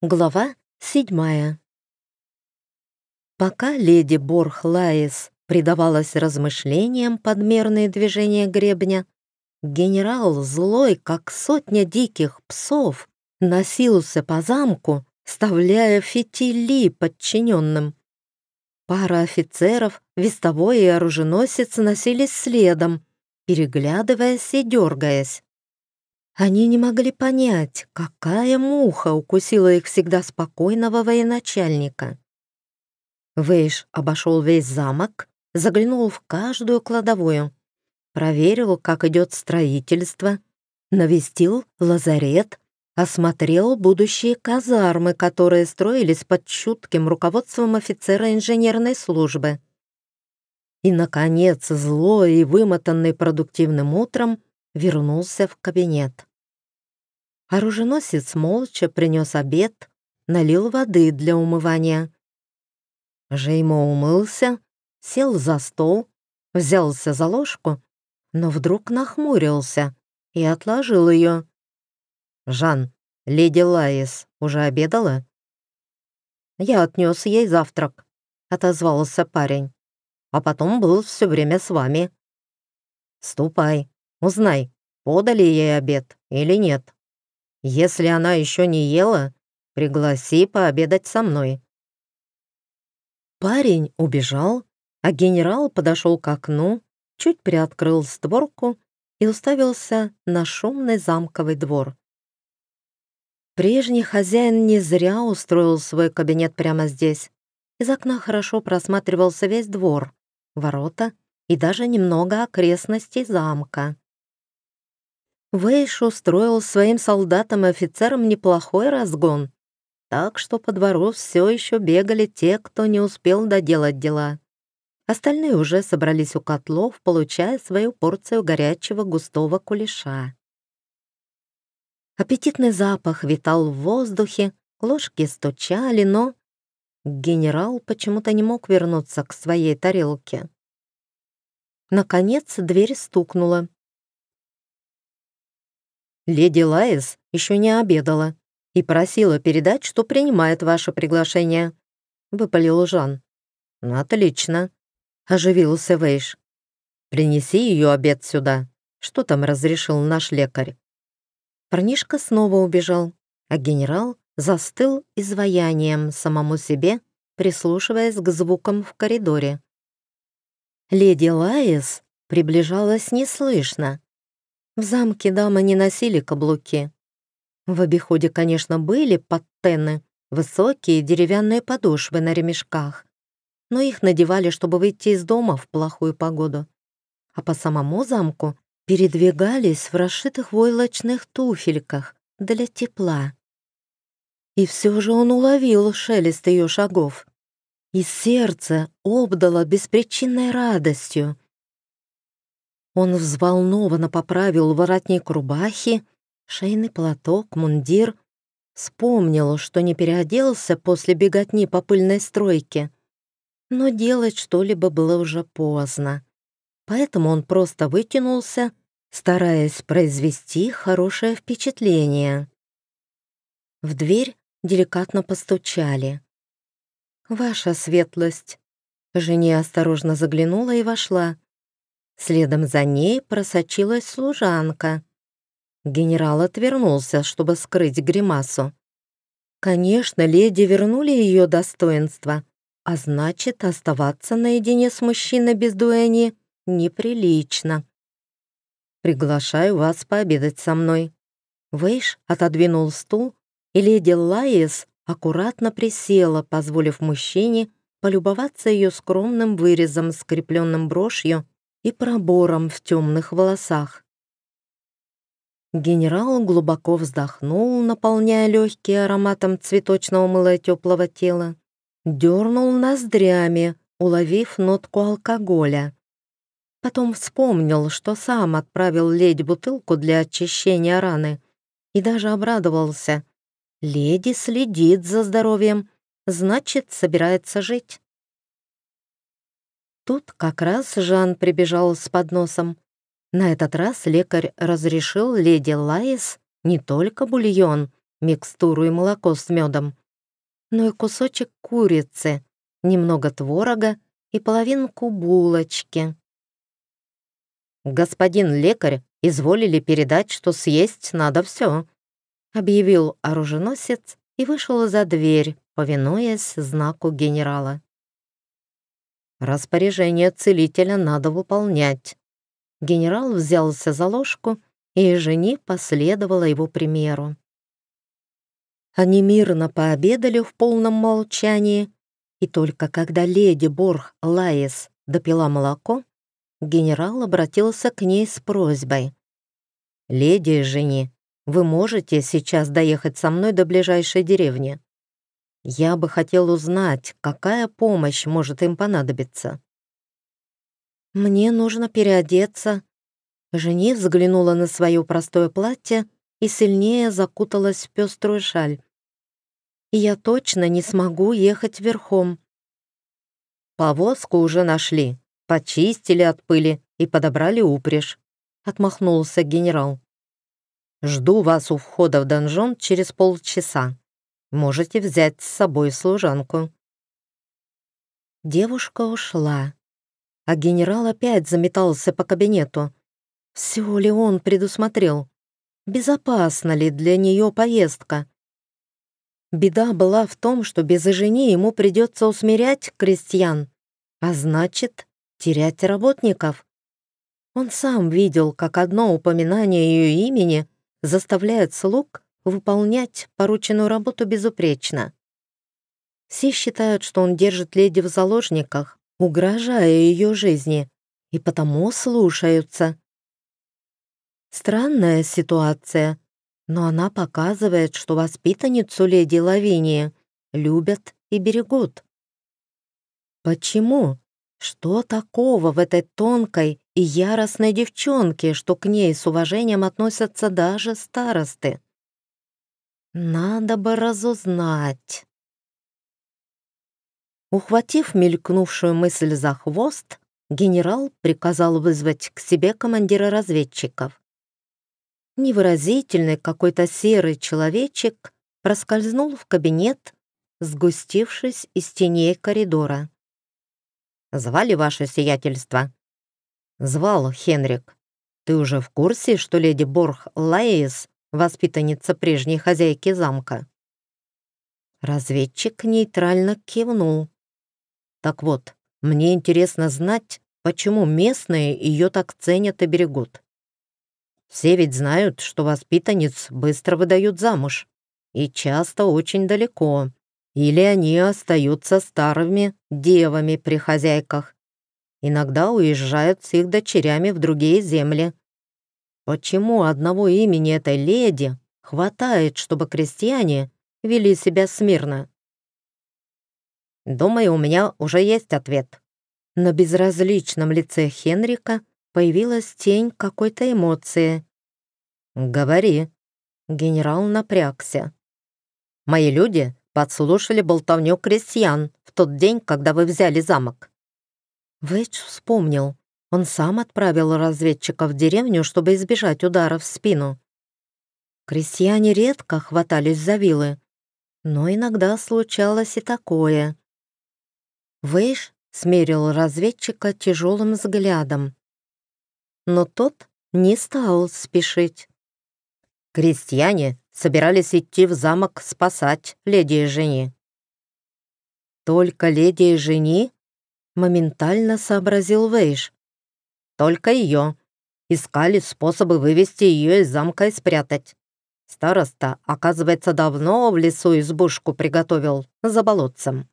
Глава седьмая. Пока леди Борх Лаис предавалась размышлениям подмерные движения гребня, генерал, злой, как сотня диких псов, носился по замку, вставляя фитили подчиненным. Пара офицеров, вестовой и оруженосец носились следом, переглядываясь и дергаясь. Они не могли понять, какая муха укусила их всегда спокойного военачальника. Вейш обошел весь замок, заглянул в каждую кладовую, проверил, как идет строительство, навестил лазарет, осмотрел будущие казармы, которые строились под чутким руководством офицера инженерной службы. И, наконец, злой и вымотанный продуктивным утром, вернулся в кабинет. Оруженосец молча принес обед, налил воды для умывания. Жеймо умылся, сел за стол, взялся за ложку, но вдруг нахмурился и отложил ее. «Жан, леди Лаис уже обедала?» «Я отнес ей завтрак», — отозвался парень. «А потом был все время с вами». «Ступай, узнай, подали ей обед или нет». Если она еще не ела, пригласи пообедать со мной». Парень убежал, а генерал подошел к окну, чуть приоткрыл створку и уставился на шумный замковый двор. Прежний хозяин не зря устроил свой кабинет прямо здесь. Из окна хорошо просматривался весь двор, ворота и даже немного окрестностей замка. Вейш устроил своим солдатам и офицерам неплохой разгон, так что по двору все еще бегали те, кто не успел доделать дела. Остальные уже собрались у котлов, получая свою порцию горячего густого кулеша. Аппетитный запах витал в воздухе, ложки стучали, но генерал почему-то не мог вернуться к своей тарелке. Наконец дверь стукнула. Леди Лаис еще не обедала и просила передать, что принимает ваше приглашение», — выпалил Жан. «Ну, «Отлично», — оживился Вейш. «Принеси ее обед сюда. Что там разрешил наш лекарь?» Парнишка снова убежал, а генерал застыл изваянием самому себе, прислушиваясь к звукам в коридоре. Леди Лаис приближалась неслышно, в замке дамы не носили каблуки. В обиходе, конечно, были паттены, высокие деревянные подошвы на ремешках, но их надевали, чтобы выйти из дома в плохую погоду. А по самому замку передвигались в расшитых войлочных туфельках для тепла. И все же он уловил шелест ее шагов. И сердце обдало беспричинной радостью. Он взволнованно поправил воротник рубахи, шейный платок, мундир. Вспомнил, что не переоделся после беготни по пыльной стройке. Но делать что-либо было уже поздно. Поэтому он просто вытянулся, стараясь произвести хорошее впечатление. В дверь деликатно постучали. «Ваша светлость!» Женя осторожно заглянула и вошла. Следом за ней просочилась служанка. Генерал отвернулся, чтобы скрыть гримасу. Конечно, леди вернули ее достоинство, а значит, оставаться наедине с мужчиной без дуэни неприлично. «Приглашаю вас пообедать со мной». Вейш отодвинул стул, и леди Лаис аккуратно присела, позволив мужчине полюбоваться ее скромным вырезом, скрепленным брошью и пробором в темных волосах. Генерал глубоко вздохнул, наполняя легкие ароматом цветочного мыла теплого тела, дернул ноздрями, уловив нотку алкоголя. Потом вспомнил, что сам отправил леди бутылку для очищения раны и даже обрадовался. Леди следит за здоровьем, значит, собирается жить. Тут как раз Жан прибежал с подносом. На этот раз лекарь разрешил леди Лаис не только бульон, микстуру и молоко с медом, но и кусочек курицы, немного творога и половинку булочки. «Господин лекарь, изволили передать, что съесть надо все», объявил оруженосец и вышел за дверь, повинуясь знаку генерала. Распоряжение целителя надо выполнять. Генерал взялся за ложку, и жени последовала его примеру. Они мирно пообедали в полном молчании, и только когда леди Борх Лаис допила молоко, генерал обратился к ней с просьбой. «Леди жени, вы можете сейчас доехать со мной до ближайшей деревни? Я бы хотел узнать, какая помощь может им понадобиться». «Мне нужно переодеться». Жени взглянула на свое простое платье и сильнее закуталась в пеструю шаль. «Я точно не смогу ехать верхом». «Повозку уже нашли, почистили от пыли и подобрали упряжь», — отмахнулся генерал. «Жду вас у входа в донжон через полчаса. Можете взять с собой служанку». Девушка ушла, а генерал опять заметался по кабинету. Все ли он предусмотрел? Безопасна ли для нее поездка? Беда была в том, что без жени ему придется усмирять крестьян, а значит, терять работников. Он сам видел, как одно упоминание ее имени заставляет слуг выполнять порученную работу безупречно. Все считают, что он держит леди в заложниках, угрожая ее жизни, и потому слушаются. Странная ситуация, но она показывает, что воспитанницу леди Лавинии любят и берегут. Почему? Что такого в этой тонкой и яростной девчонке, что к ней с уважением относятся даже старосты? Надо бы разузнать. Ухватив мелькнувшую мысль за хвост, генерал приказал вызвать к себе командира разведчиков. Невыразительный какой-то серый человечек проскользнул в кабинет, сгустившись из теней коридора. Звали ваше сиятельство?» «Звал, Хенрик. Ты уже в курсе, что леди Борх Лаис — воспитанница прежней хозяйки замка?» Разведчик нейтрально кивнул. «Так вот, мне интересно знать, почему местные ее так ценят и берегут. Все ведь знают, что воспитанниц быстро выдают замуж, и часто очень далеко или они остаются старыми девами при хозяйках. Иногда уезжают с их дочерями в другие земли. Почему одного имени этой леди хватает, чтобы крестьяне вели себя смирно? Думаю, у меня уже есть ответ. На безразличном лице Хенрика появилась тень какой-то эмоции. «Говори». Генерал напрягся. «Мои люди подслушали болтовню крестьян в тот день, когда вы взяли замок». Вэйдж вспомнил. Он сам отправил разведчика в деревню, чтобы избежать удара в спину. Крестьяне редко хватались за вилы, но иногда случалось и такое. Вэйш смерил разведчика тяжелым взглядом. Но тот не стал спешить. Крестьяне собирались идти в замок спасать леди и жени. «Только леди и жени?» — моментально сообразил Вейш. «Только ее. Искали способы вывести ее из замка и спрятать. Староста, оказывается, давно в лесу избушку приготовил за болотцем.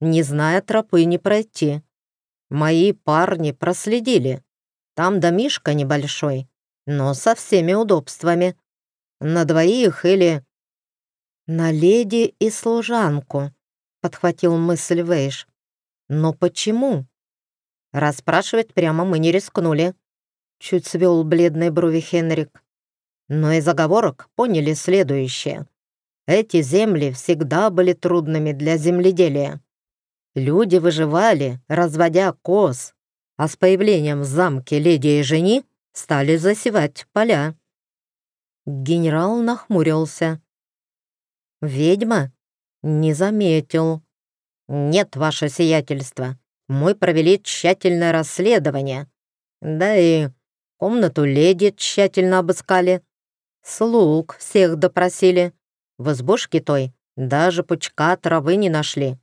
Не зная тропы не пройти. Мои парни проследили. Там домишка небольшой, но со всеми удобствами. На двоих или...» «На леди и служанку», — подхватил мысль Вейш. «Но почему?» Расспрашивать прямо мы не рискнули. Чуть свел бледные брови Хенрик. Но из заговорок поняли следующее. Эти земли всегда были трудными для земледелия. Люди выживали, разводя коз, а с появлением в замке леди и жени стали засевать поля. Генерал нахмурился. «Ведьма?» «Не заметил». «Нет, ваше сиятельство. Мы провели тщательное расследование. Да и комнату леди тщательно обыскали. Слуг всех допросили. В избушке той даже пучка травы не нашли.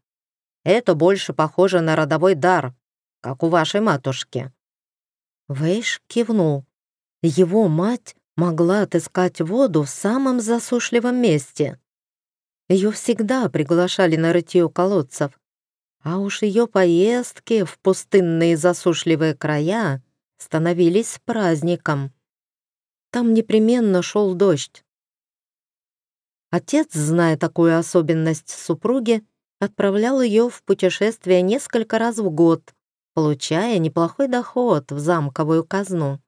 Это больше похоже на родовой дар, как у вашей матушки». Вейш кивнул. Его мать могла отыскать воду в самом засушливом месте. Ее всегда приглашали на рытье колодцев, а уж ее поездки в пустынные засушливые края становились праздником. Там непременно шел дождь. Отец, зная такую особенность супруги, отправлял ее в путешествие несколько раз в год, получая неплохой доход в замковую казну.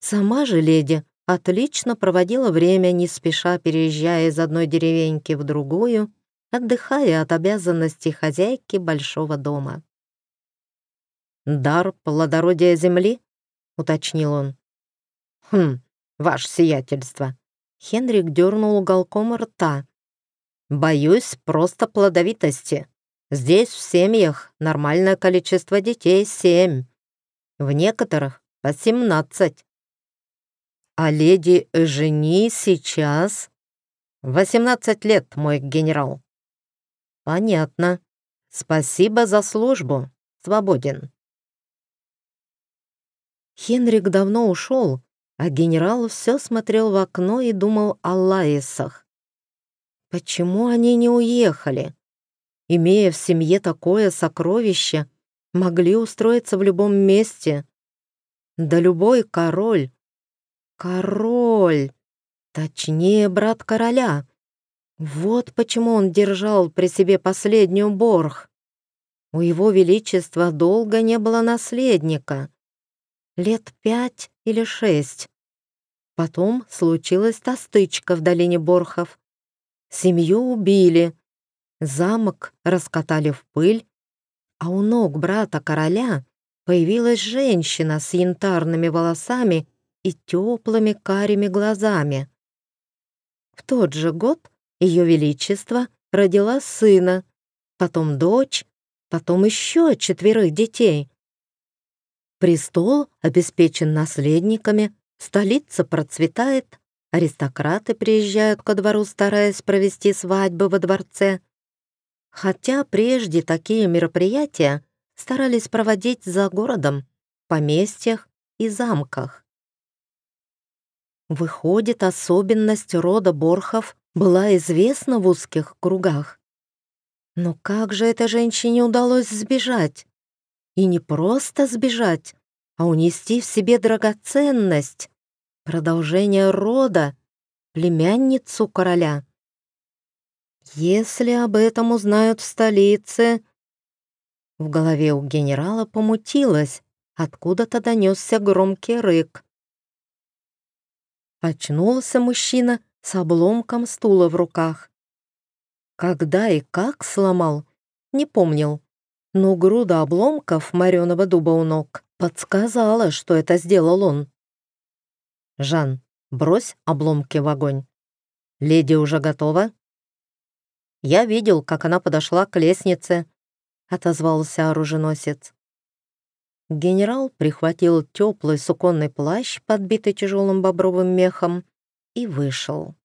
Сама же леди отлично проводила время, не спеша переезжая из одной деревеньки в другую, отдыхая от обязанностей хозяйки большого дома. «Дар плодородия земли?» — уточнил он. «Хм, ваше сиятельство». Хенрик дернул уголком рта. «Боюсь просто плодовитости. Здесь в семьях нормальное количество детей — семь. В некоторых — по семнадцать. А леди Жени сейчас... Восемнадцать лет, мой генерал. Понятно. Спасибо за службу. Свободен. Хенрик давно ушел, а генерал все смотрел в окно и думал о Лаисах. Почему они не уехали? Имея в семье такое сокровище, могли устроиться в любом месте. Да любой король Король! Точнее, брат короля. Вот почему он держал при себе последнюю Борг. У его величества долго не было наследника. Лет пять или шесть. Потом случилась та стычка в долине Борхов. Семью убили, замок раскатали в пыль, а у ног брата короля появилась женщина с янтарными волосами и теплыми карими глазами. В тот же год Ее Величество родила сына, потом дочь, потом еще четверых детей. Престол обеспечен наследниками, столица процветает, аристократы приезжают ко двору, стараясь провести свадьбы во дворце. Хотя прежде такие мероприятия старались проводить за городом, поместьях и замках. Выходит, особенность рода Борхов была известна в узких кругах. Но как же этой женщине удалось сбежать? И не просто сбежать, а унести в себе драгоценность, продолжение рода, племянницу короля. Если об этом узнают в столице... В голове у генерала помутилось, откуда-то донесся громкий рык. Очнулся мужчина с обломком стула в руках. Когда и как сломал, не помнил, но груда обломков мореного дуба у ног подсказала, что это сделал он. «Жан, брось обломки в огонь. Леди уже готова?» «Я видел, как она подошла к лестнице», — отозвался оруженосец. Генерал прихватил теплый суконный плащ, подбитый тяжелым бобровым мехом, и вышел.